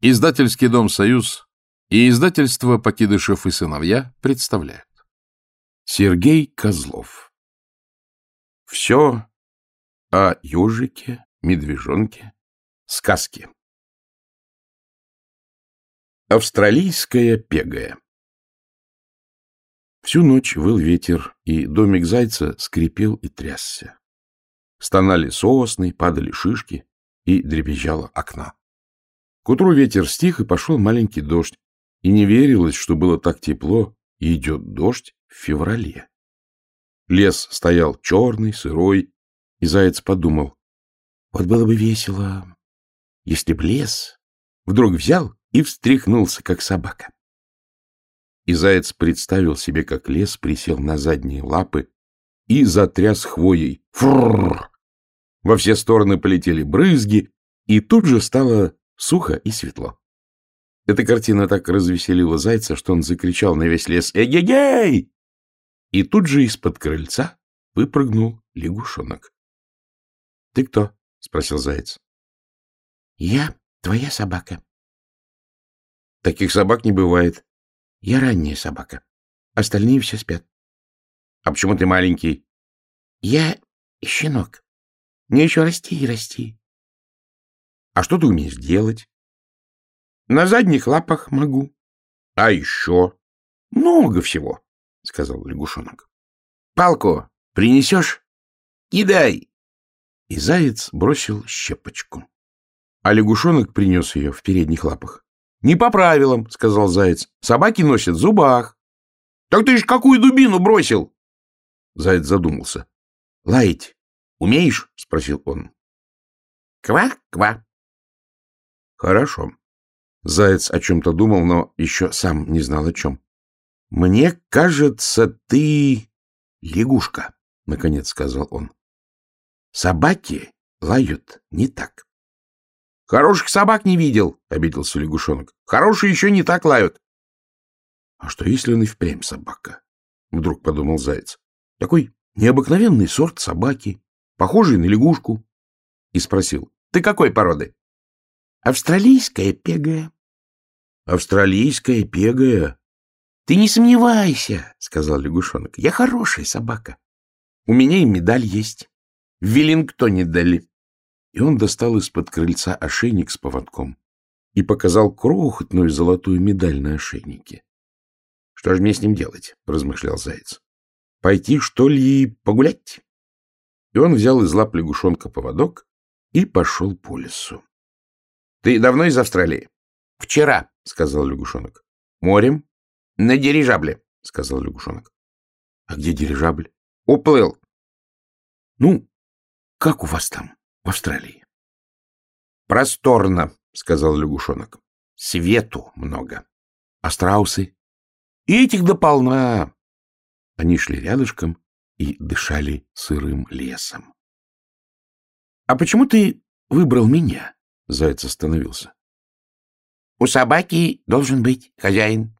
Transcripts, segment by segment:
Издательский дом «Союз» и издательство «Покидышев и сыновья» представляют. Сергей Козлов. Все о ежике, медвежонке, сказке. Австралийская пегая Всю ночь выл ветер, и домик зайца скрипел и трясся. Стонали сосны, падали шишки, и дребезжало окна. К утру ветер стих, и пошел маленький дождь, и не верилось, что было так тепло, и идет дождь в феврале. Лес стоял черный, сырой, и заяц подумал, вот было бы весело, если б лес вдруг взял и встряхнулся, как собака. И заяц представил себе, как лес присел на задние лапы и затряс хвоей. Фрррр! Во все стороны полетели брызги, и тут же стало сухо и светло. Эта картина так развеселила зайца, что он закричал на весь лес «Эгегей!» И тут же из-под крыльца выпрыгнул лягушонок. — Ты кто? — спросил заяц. — Я твоя собака. — Таких собак не бывает. — Я ранняя собака. Остальные все спят. — А почему ты маленький? — Я щенок. Мне еще расти и расти. А что ты умеешь делать? На задних лапах могу. А еще? Много всего, сказал лягушонок. Палку принесешь? Кидай. И заяц бросил щепочку. А лягушонок принес ее в передних лапах. Не по правилам, сказал заяц. Собаки носят в зубах. Так ты ж какую дубину бросил? Заяц задумался. Лаять умеешь? спросил он. Ква-ква, Хорошо. Заяц о чем-то думал, но еще сам не знал о чем. — Мне кажется, ты лягушка, — наконец сказал он. — Собаки лают не так. — Хороших собак не видел, — обиделся лягушонок. — Хорошие еще не так лают. — А что, если он и впрямь собака? — вдруг подумал заяц. — Такой необыкновенный сорт собаки, похожий на лягушку. И спросил. — Ты какой породы? Австралийская пегая. Австралийская пегая? Ты не сомневайся, сказал лягушонок. Я хорошая собака. У меня и медаль есть. В Веллингтоне дали. И он достал из-под крыльца ошейник с поводком и показал крохотную золотую медаль на ошейнике. — Что же мне с ним делать? — размышлял заяц. — Пойти, что ли, погулять? И он взял из лап лягушонка поводок и пошел по лесу. — Ты давно из Австралии? — Вчера, — сказал лягушонок. — Морем? — На дирижабле, — сказал лягушонок. — А где дирижабль? — Уплыл. — Ну, как у вас там, в Австралии? — Просторно, — сказал лягушонок. — Свету много. А страусы? — И этих дополна. Они шли рядышком и дышали сырым лесом. — А почему ты выбрал меня? Заяц остановился. — У собаки должен быть хозяин.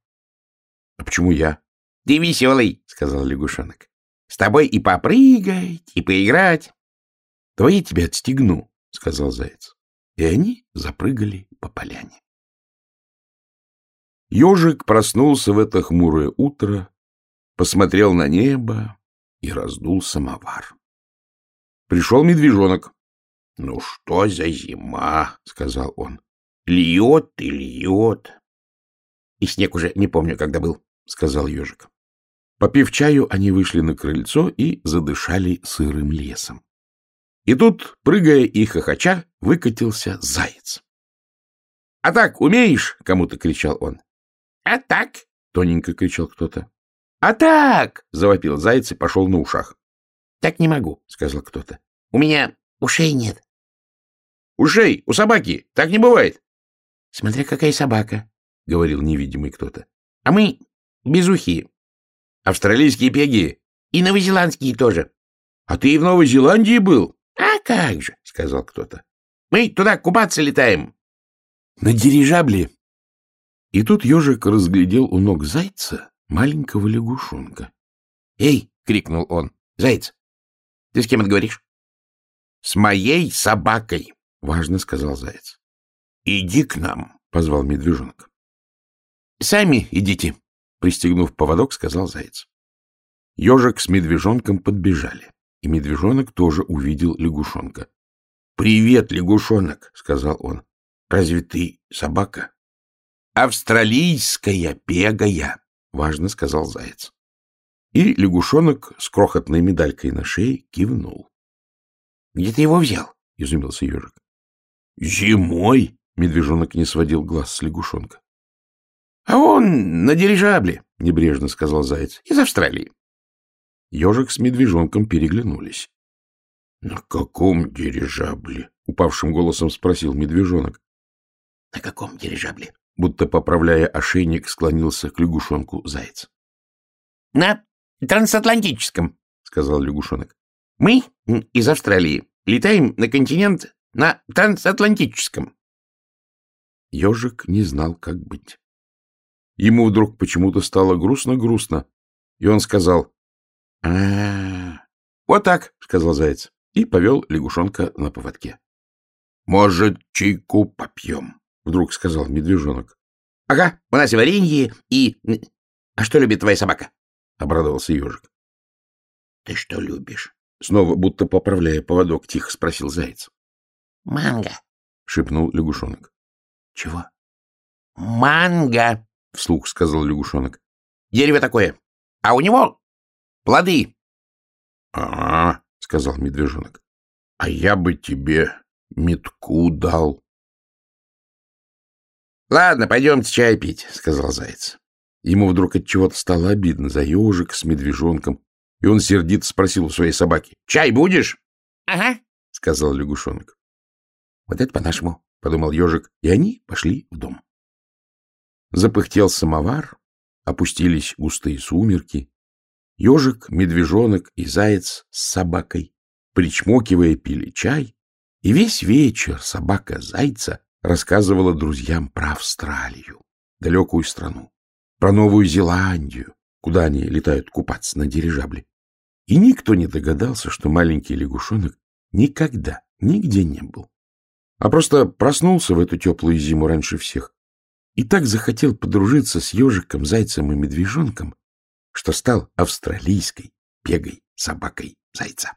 — А почему я? — Ты веселый, — сказал лягушонок. — С тобой и попрыгать, и поиграть. — Давай я тебя отстегну, — сказал заяц. И они запрыгали по поляне. Ежик проснулся в это хмурое утро, посмотрел на небо и раздул самовар. Пришел медвежонок. — Ну что за зима? — сказал он. — Льет и льет. — И снег уже не помню, когда был, — сказал ежик. Попив чаю, они вышли на крыльцо и задышали сырым лесом. И тут, прыгая и хохоча, выкатился заяц. — А так умеешь? — кому-то кричал он. — А так? — тоненько кричал кто-то. — А так! — завопил заяц и пошел на ушах. — Так не могу, — сказал кто-то. — У меня ушей нет. Ушей у собаки. Так не бывает. — Смотря какая собака, — говорил невидимый кто-то. — А мы без ухи. Австралийские пеги. И новозеландские тоже. — А ты и в Новой Зеландии был? — А как же, — сказал кто-то. — Мы туда купаться летаем. — На дирижабле. И тут ежик разглядел у ног зайца маленького лягушонка. — Эй! — крикнул он. — Заяц, ты с кем это говоришь? — С моей собакой. — важно сказал заяц. — Иди к нам. — позвал медвежонок. — Сами идите, — пристегнув поводок, сказал заяц. Ежик с медвежонком подбежали, и медвежонок тоже увидел лягушонка. — Привет, лягушонок, — сказал он. — Разве ты собака? — Австралийская, бегая, — важно сказал заяц. И лягушонок с крохотной медалькой на шее кивнул. — Где ты его взял? — изумился ежик. — Зимой, — медвежонок не сводил глаз с лягушонка. — А он на дирижабле, — небрежно сказал заяц, — из Австралии. Ежик с медвежонком переглянулись. — На каком дирижабле? — упавшим голосом спросил медвежонок. — На каком дирижабле? Будто поправляя ошейник, склонился к лягушонку заяц. — На трансатлантическом, — сказал лягушонок. — Мы из Австралии летаем на континент на трансатлантическом. Ежик не знал, как быть. Ему вдруг почему-то стало грустно-грустно, и он сказал а, -а, -а Вот так, — сказал заяц, и повел лягушонка на поводке. — Может, чайку попьем? — вдруг сказал медвежонок. — Ага, у нас варенье и... А что любит твоя собака? — обрадовался ежик. — Ты что любишь? — снова, будто поправляя поводок, тихо спросил заяц. — Манго, — шепнул лягушонок. — Чего? — Манго, — вслух сказал лягушонок. — Дерево такое. А у него Плоды. А — А, — сказал медвежонок, — а я бы тебе метку дал. — Ладно, пойдемте чай пить, — сказал заяц. Ему вдруг от чего-то стало обидно за ежик с медвежонком, и он сердито спросил у своей собаки. — Чай будешь? — Ага, — сказал лягушонок. — Вот это по-нашему, — подумал ежик, и они пошли в дом. Запыхтел самовар, опустились густые сумерки, Ежик, медвежонок и заяц с собакой, причмокивая, пили чай, и весь вечер собака-зайца рассказывала друзьям про Австралию, далекую страну, про Новую Зеландию, куда они летают купаться на дирижабле. И никто не догадался, что маленький лягушонок никогда нигде не был, а просто проснулся в эту теплую зиму раньше всех и так захотел подружиться с ежиком, зайцем и медвежонком, что стал австралийской пегой собакой зайца.